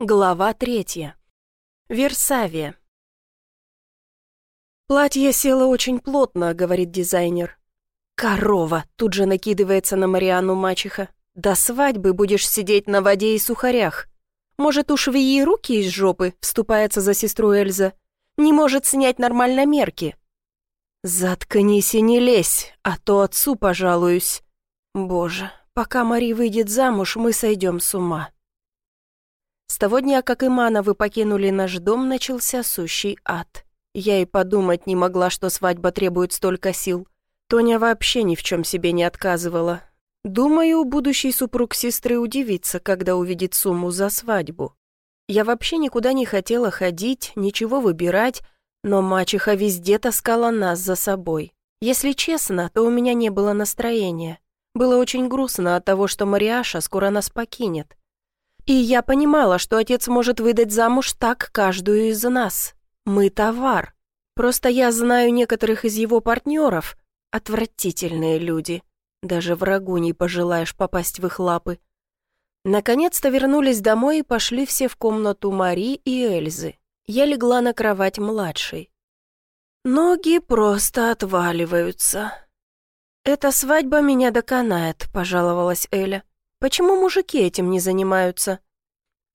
Глава третья. Версавия. «Платье село очень плотно», — говорит дизайнер. «Корова!» — тут же накидывается на Марианну мачеха. «До свадьбы будешь сидеть на воде и сухарях. Может, уж в ей руки из жопы?» — вступается за сестру Эльза. «Не может снять нормально мерки». «Заткнись и не лезь, а то отцу пожалуюсь. Боже, пока Мари выйдет замуж, мы сойдем с ума». С того дня, как Имановы покинули наш дом, начался сущий ад. Я и подумать не могла, что свадьба требует столько сил. Тоня вообще ни в чем себе не отказывала. Думаю, будущий супруг сестры удивится, когда увидит сумму за свадьбу. Я вообще никуда не хотела ходить, ничего выбирать, но мачеха везде таскала нас за собой. Если честно, то у меня не было настроения. Было очень грустно от того, что Мариаша скоро нас покинет. И я понимала, что отец может выдать замуж так каждую из нас. Мы товар. Просто я знаю некоторых из его партнеров. Отвратительные люди. Даже врагу не пожелаешь попасть в их лапы. Наконец-то вернулись домой и пошли все в комнату Мари и Эльзы. Я легла на кровать младшей. Ноги просто отваливаются. «Эта свадьба меня доконает», — пожаловалась Эля. Почему мужики этим не занимаются?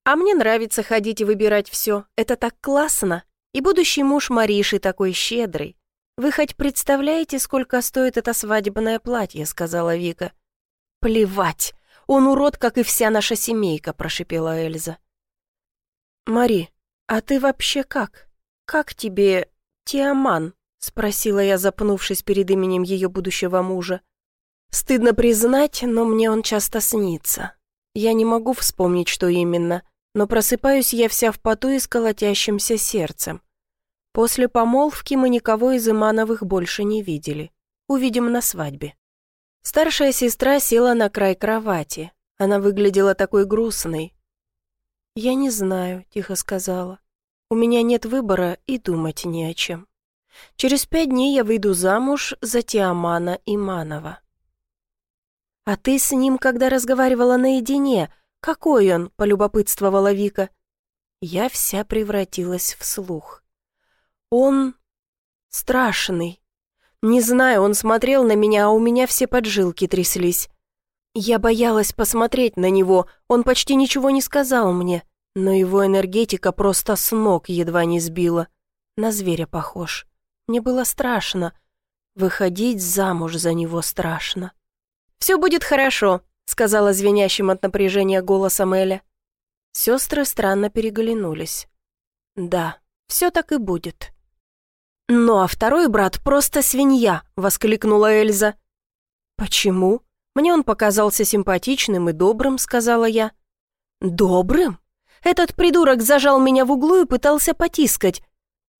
А мне нравится ходить и выбирать все. Это так классно. И будущий муж Мариши такой щедрый. Вы хоть представляете, сколько стоит это свадебное платье, сказала Вика. Плевать. Он урод, как и вся наша семейка, прошипела Эльза. Мари, а ты вообще как? Как тебе Тиаман? спросила я, запнувшись перед именем ее будущего мужа. Стыдно признать, но мне он часто снится. Я не могу вспомнить, что именно, но просыпаюсь я вся в поту и с колотящимся сердцем. После помолвки мы никого из Имановых больше не видели. Увидим на свадьбе. Старшая сестра села на край кровати. Она выглядела такой грустной. «Я не знаю», — тихо сказала. «У меня нет выбора и думать не о чем. Через пять дней я выйду замуж за Тиамана Иманова». «А ты с ним, когда разговаривала наедине, какой он?» — полюбопытствовала Вика. Я вся превратилась в слух. «Он страшный. Не знаю, он смотрел на меня, а у меня все поджилки тряслись. Я боялась посмотреть на него, он почти ничего не сказал мне, но его энергетика просто с ног едва не сбила. На зверя похож. Мне было страшно. Выходить замуж за него страшно. «Все будет хорошо», — сказала звенящим от напряжения голосом Эля. Сестры странно переглянулись. «Да, все так и будет». «Ну а второй брат просто свинья», — воскликнула Эльза. «Почему? Мне он показался симпатичным и добрым», — сказала я. «Добрым? Этот придурок зажал меня в углу и пытался потискать.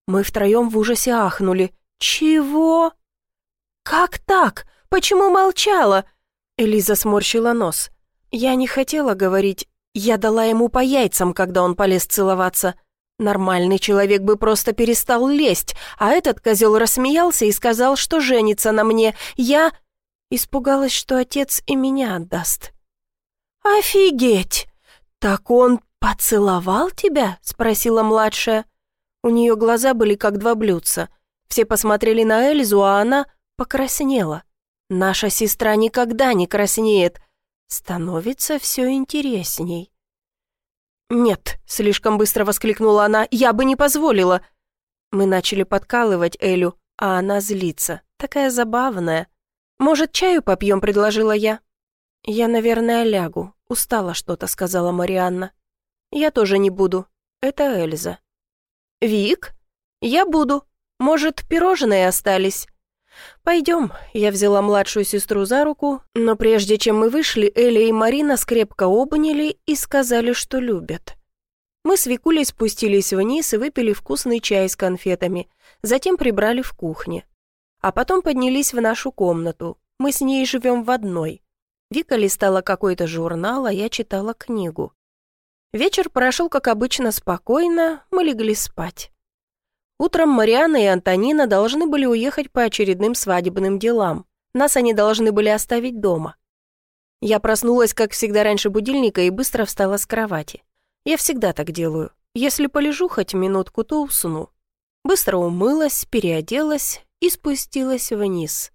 Мы втроем в ужасе ахнули. Чего? Как так? Почему молчала? Элиза сморщила нос. «Я не хотела говорить. Я дала ему по яйцам, когда он полез целоваться. Нормальный человек бы просто перестал лезть, а этот козел рассмеялся и сказал, что женится на мне. Я...» Испугалась, что отец и меня отдаст. «Офигеть! Так он поцеловал тебя?» — спросила младшая. У нее глаза были как два блюдца. Все посмотрели на Эльзу, а она покраснела. Наша сестра никогда не краснеет. Становится все интересней. «Нет», — слишком быстро воскликнула она, — «я бы не позволила». Мы начали подкалывать Элю, а она злится, такая забавная. «Может, чаю попьем?» — предложила я. «Я, наверное, лягу. Устала что-то», — сказала Марианна. «Я тоже не буду. Это Эльза». «Вик? Я буду. Может, пирожные остались?» «Пойдем», — я взяла младшую сестру за руку, но прежде чем мы вышли, Эля и Марина скрепко обняли и сказали, что любят. Мы с Викулей спустились вниз и выпили вкусный чай с конфетами, затем прибрали в кухне. А потом поднялись в нашу комнату. Мы с ней живем в одной. Вика листала какой-то журнал, а я читала книгу. Вечер прошел, как обычно, спокойно, мы легли спать. Утром Мариана и Антонина должны были уехать по очередным свадебным делам. Нас они должны были оставить дома. Я проснулась, как всегда, раньше будильника и быстро встала с кровати. Я всегда так делаю. Если полежу хоть минутку, то усну. Быстро умылась, переоделась и спустилась вниз.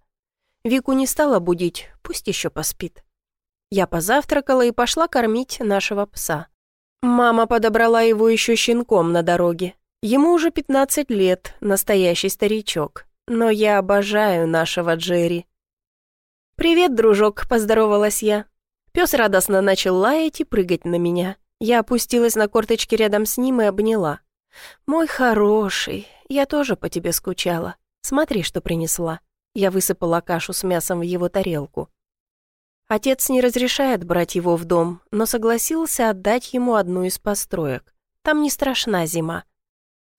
Вику не стала будить, пусть еще поспит. Я позавтракала и пошла кормить нашего пса. Мама подобрала его еще щенком на дороге. Ему уже 15 лет, настоящий старичок. Но я обожаю нашего Джерри. «Привет, дружок», — поздоровалась я. Пес радостно начал лаять и прыгать на меня. Я опустилась на корточки рядом с ним и обняла. «Мой хороший, я тоже по тебе скучала. Смотри, что принесла». Я высыпала кашу с мясом в его тарелку. Отец не разрешает брать его в дом, но согласился отдать ему одну из построек. Там не страшна зима.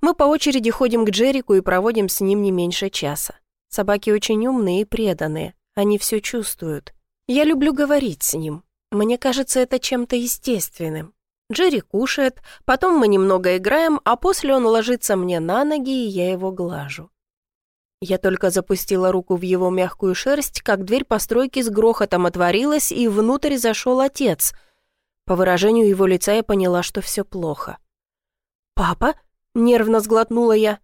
Мы по очереди ходим к Джерику и проводим с ним не меньше часа. Собаки очень умные и преданные, они все чувствуют. Я люблю говорить с ним. Мне кажется, это чем-то естественным. Джерри кушает, потом мы немного играем, а после он ложится мне на ноги, и я его глажу. Я только запустила руку в его мягкую шерсть, как дверь постройки с грохотом отворилась, и внутрь зашел отец. По выражению его лица я поняла, что все плохо. «Папа?» — нервно сглотнула я.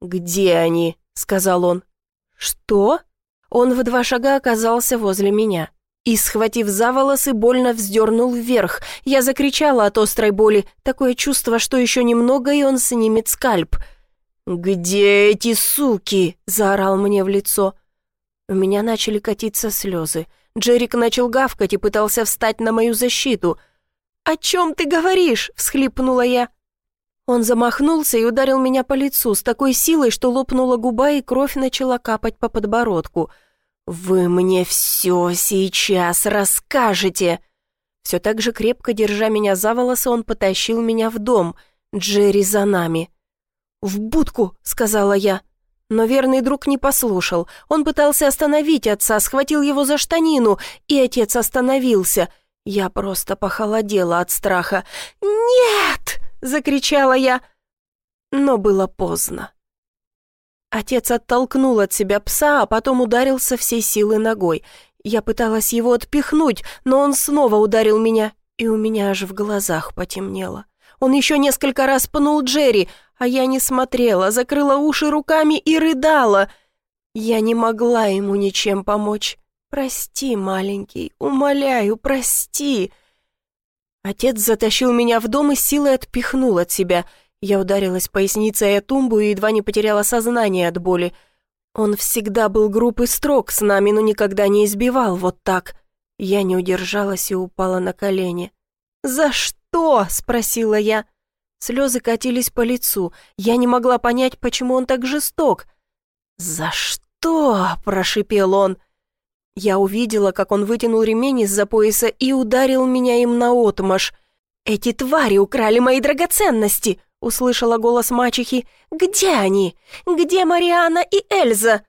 «Где они?» — сказал он. «Что?» Он в два шага оказался возле меня и, схватив за волосы, больно вздернул вверх. Я закричала от острой боли, такое чувство, что еще немного, и он снимет скальп. «Где эти суки?» – заорал мне в лицо. У меня начали катиться слезы. Джерик начал гавкать и пытался встать на мою защиту. «О чем ты говоришь?» – всхлипнула я. Он замахнулся и ударил меня по лицу с такой силой, что лопнула губа и кровь начала капать по подбородку – «Вы мне все сейчас расскажете!» Все так же крепко держа меня за волосы, он потащил меня в дом. Джерри за нами. «В будку!» — сказала я. Но верный друг не послушал. Он пытался остановить отца, схватил его за штанину, и отец остановился. Я просто похолодела от страха. «Нет!» — закричала я. Но было поздно. Отец оттолкнул от себя пса, а потом ударил со всей силы ногой. Я пыталась его отпихнуть, но он снова ударил меня, и у меня аж в глазах потемнело. Он еще несколько раз пнул Джерри, а я не смотрела, закрыла уши руками и рыдала. Я не могла ему ничем помочь. «Прости, маленький, умоляю, прости!» Отец затащил меня в дом и силой отпихнул от себя — я ударилась поясницей о тумбу и едва не потеряла сознание от боли. Он всегда был груб и строг с нами, но никогда не избивал вот так. Я не удержалась и упала на колени. «За что?» — спросила я. Слезы катились по лицу. Я не могла понять, почему он так жесток. «За что?» — прошипел он. Я увидела, как он вытянул ремень из-за пояса и ударил меня им наотмашь. «Эти твари украли мои драгоценности!» услышала голос мачехи. «Где они? Где Мариана и Эльза?»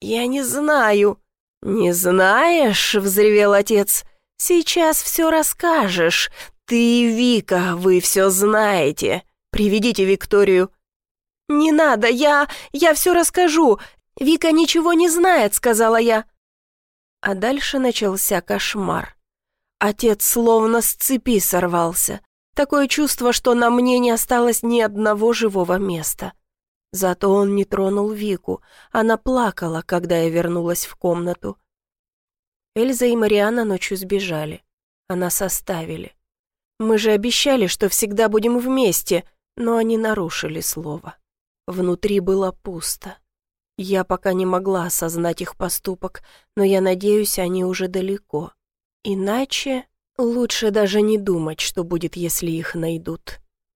«Я не знаю». «Не знаешь?» — взревел отец. «Сейчас все расскажешь. Ты и Вика, вы все знаете. Приведите Викторию». «Не надо, я... я все расскажу. Вика ничего не знает», — сказала я. А дальше начался кошмар. Отец словно с цепи сорвался. Такое чувство, что на мне не осталось ни одного живого места. Зато он не тронул Вику. Она плакала, когда я вернулась в комнату. Эльза и Мариана ночью сбежали. А нас оставили. Мы же обещали, что всегда будем вместе, но они нарушили слово. Внутри было пусто. Я пока не могла осознать их поступок, но я надеюсь, они уже далеко. Иначе... Лучше даже не думать, что будет, если их найдут.